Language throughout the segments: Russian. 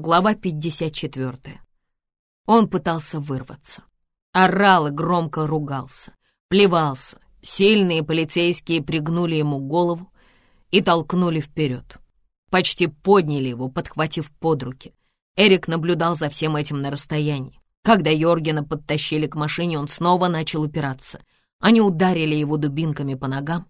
Глава 54. Он пытался вырваться. Орал и громко ругался, плевался. Сильные полицейские пригнули ему голову и толкнули вперед. Почти подняли его, подхватив под руки. Эрик наблюдал за всем этим на расстоянии. Когда Йоргена подтащили к машине, он снова начал упираться. Они ударили его дубинками по ногам,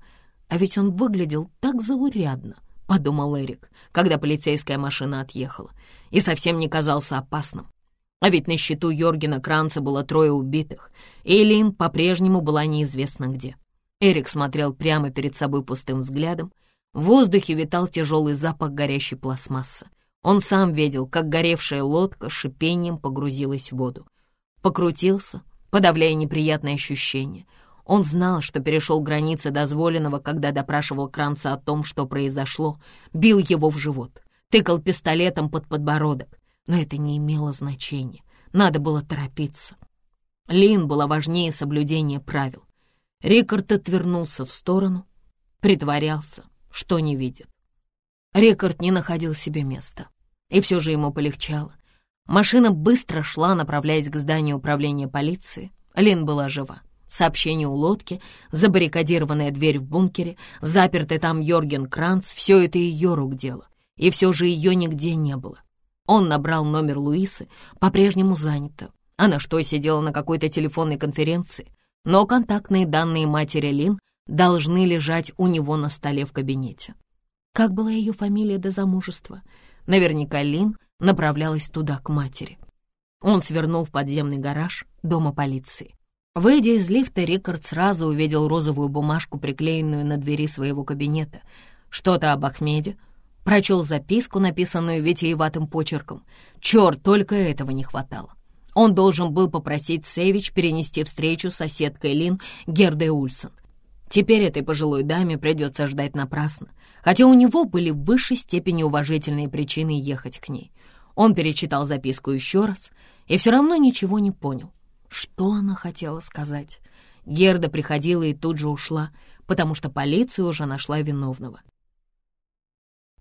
а ведь он выглядел так заурядно, подумал Эрик, когда полицейская машина отъехала и совсем не казался опасным. А ведь на счету Йоргена Кранца было трое убитых, и Элин по-прежнему была неизвестно где. Эрик смотрел прямо перед собой пустым взглядом. В воздухе витал тяжелый запах горящей пластмассы. Он сам видел, как горевшая лодка шипением погрузилась в воду. Покрутился, подавляя неприятные ощущения. Он знал, что перешел границы дозволенного, когда допрашивал Кранца о том, что произошло, бил его в живот тыкал пистолетом под подбородок, но это не имело значения. Надо было торопиться. Лин была важнее соблюдения правил. Рикард отвернулся в сторону, притворялся, что не видит. Рикард не находил себе места, и все же ему полегчало. Машина быстро шла, направляясь к зданию управления полиции. Лин была жива. Сообщение у лодки, забаррикадированная дверь в бункере, запертый там Йорген Кранц — все это ее рук дело и все же ее нигде не было. Он набрал номер Луисы, по-прежнему занято. Она что, сидела на какой-то телефонной конференции? Но контактные данные матери Лин должны лежать у него на столе в кабинете. Как была ее фамилия до замужества? Наверняка Лин направлялась туда, к матери. Он свернул в подземный гараж дома полиции. Выйдя из лифта, Рикард сразу увидел розовую бумажку, приклеенную на двери своего кабинета. Что-то об Ахмеде, Прочел записку, написанную витиеватым почерком. Черт, только этого не хватало. Он должен был попросить Севич перенести встречу с соседкой Лин Гердой Ульсон. Теперь этой пожилой даме придется ждать напрасно, хотя у него были в высшей степени уважительные причины ехать к ней. Он перечитал записку еще раз и все равно ничего не понял. Что она хотела сказать? Герда приходила и тут же ушла, потому что полиция уже нашла виновного.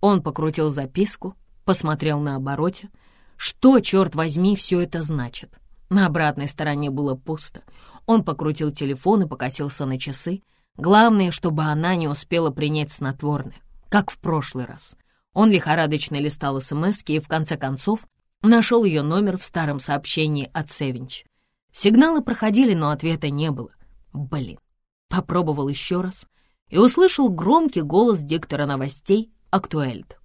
Он покрутил записку, посмотрел на обороте. Что, черт возьми, все это значит? На обратной стороне было пусто. Он покрутил телефон и покосился на часы. Главное, чтобы она не успела принять снотворное, как в прошлый раз. Он лихорадочно листал смс и, в конце концов, нашел ее номер в старом сообщении от Севинч. Сигналы проходили, но ответа не было. Блин. Попробовал еще раз и услышал громкий голос диктора новостей Актуэльт.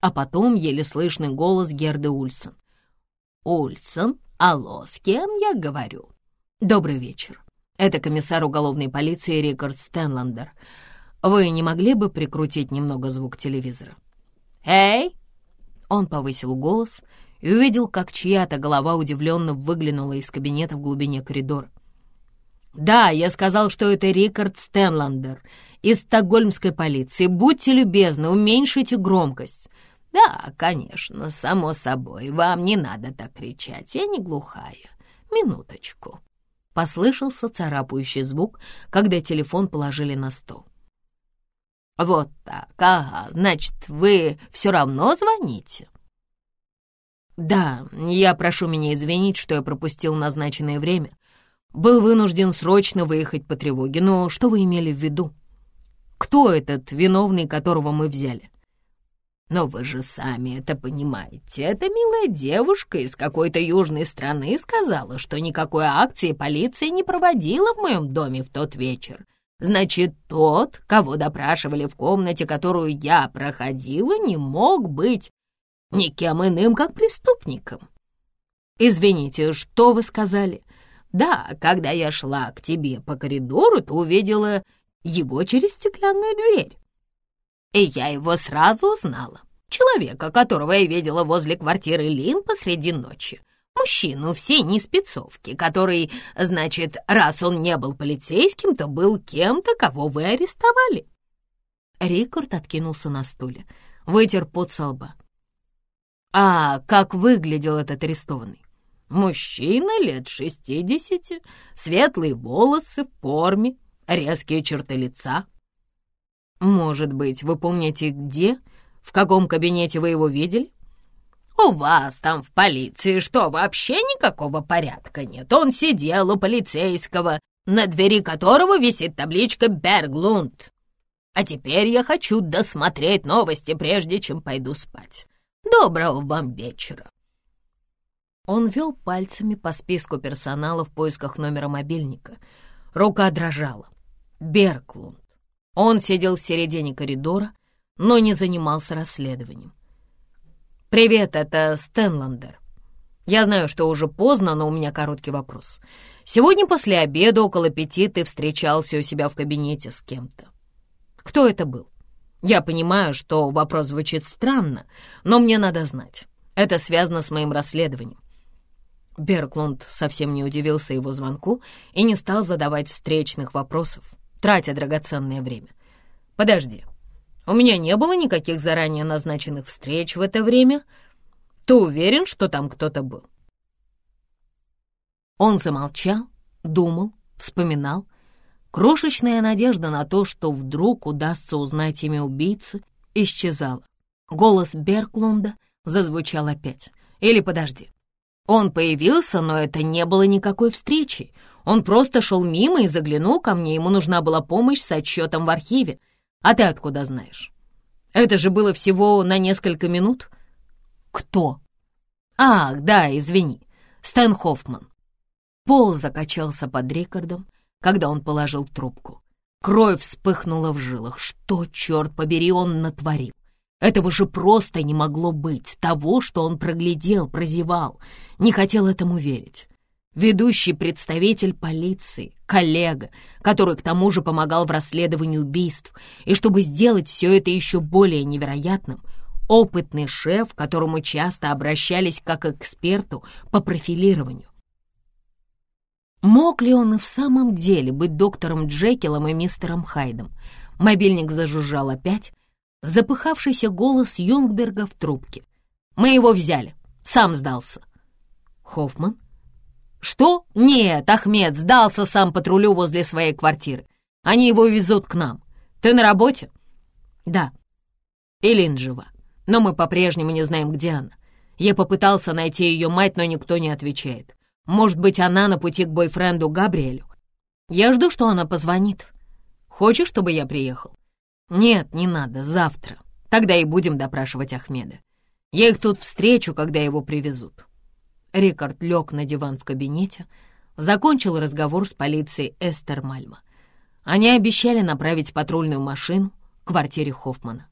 А потом еле слышный голос Герды Ульсон. «Ульсон, алло, с кем я говорю?» «Добрый вечер. Это комиссар уголовной полиции Рикард Стэнландер. Вы не могли бы прикрутить немного звук телевизора?» «Эй!» Он повысил голос и увидел, как чья-то голова удивленно выглянула из кабинета в глубине коридора. «Да, я сказал, что это Рикард Стэнландер из стокгольмской полиции. Будьте любезны, уменьшите громкость». «Да, конечно, само собой, вам не надо так кричать, я не глухая. Минуточку». Послышался царапающий звук, когда телефон положили на стол. «Вот так, ага, значит, вы все равно звоните?» «Да, я прошу меня извинить, что я пропустил назначенное время. Был вынужден срочно выехать по тревоге. Но что вы имели в виду?» Кто этот виновный, которого мы взяли?» «Но вы же сами это понимаете. Эта милая девушка из какой-то южной страны сказала, что никакой акции полиция не проводила в моем доме в тот вечер. Значит, тот, кого допрашивали в комнате, которую я проходила, не мог быть никем иным, как преступником». «Извините, что вы сказали?» «Да, когда я шла к тебе по коридору, то увидела его через стеклянную дверь. И я его сразу узнала. Человека, которого я видела возле квартиры Лин посреди ночи. Мужчину в синей спецовке, который, значит, раз он не был полицейским, то был кем-то, кого вы арестовали. Рикард откинулся на стуле, вытер пот со лба. «А как выглядел этот арестованный?» «Мужчина лет шестидесяти, светлые волосы в форме, резкие черты лица. Может быть, вы помните, где, в каком кабинете вы его видели? У вас там в полиции что, вообще никакого порядка нет? Он сидел у полицейского, на двери которого висит табличка «Берглунд». А теперь я хочу досмотреть новости, прежде чем пойду спать. Доброго вам вечера. Он вел пальцами по списку персонала в поисках номера мобильника. Рука дрожала. Берклунд. Он сидел в середине коридора, но не занимался расследованием. «Привет, это Стэнландер. Я знаю, что уже поздно, но у меня короткий вопрос. Сегодня после обеда около пяти ты встречался у себя в кабинете с кем-то. Кто это был? Я понимаю, что вопрос звучит странно, но мне надо знать. Это связано с моим расследованием. Берклунд совсем не удивился его звонку и не стал задавать встречных вопросов, тратя драгоценное время. «Подожди, у меня не было никаких заранее назначенных встреч в это время. Ты уверен, что там кто-то был?» Он замолчал, думал, вспоминал. Крошечная надежда на то, что вдруг удастся узнать имя убийцы, исчезала. Голос Берклунда зазвучал опять. «Или подожди, он появился, но это не было никакой встречи. Он просто шел мимо и заглянул ко мне, ему нужна была помощь с отчетом в архиве. А ты откуда знаешь? Это же было всего на несколько минут. Кто? Ах, да, извини, Стэн Хоффман. Пол закачался под Рикардом, когда он положил трубку. Кровь вспыхнула в жилах. Что, черт побери, он натворил? Этого же просто не могло быть, того, что он проглядел, прозевал, не хотел этому верить. Ведущий представитель полиции, коллега, который к тому же помогал в расследовании убийств, и чтобы сделать все это еще более невероятным, опытный шеф, к которому часто обращались как к эксперту по профилированию. Мог ли он и в самом деле быть доктором Джекилом и мистером Хайдом? Мобильник зажужжал опять, запыхавшийся голос Юнгберга в трубке. «Мы его взяли. Сам сдался». «Хоффман?» «Что? Нет, Ахмед сдался сам патрулю возле своей квартиры. Они его везут к нам. Ты на работе?» «Да». «Элин жива, но мы по-прежнему не знаем, где она. Я попытался найти ее мать, но никто не отвечает. Может быть, она на пути к бойфренду Габриэлю. Я жду, что она позвонит. Хочешь, чтобы я приехал?» «Нет, не надо, завтра. Тогда и будем допрашивать Ахмеда. Я их тут встречу, когда его привезут». Рикард лег на диван в кабинете, закончил разговор с полицией Эстер Мальма. Они обещали направить патрульную машину к квартире Хоффмана.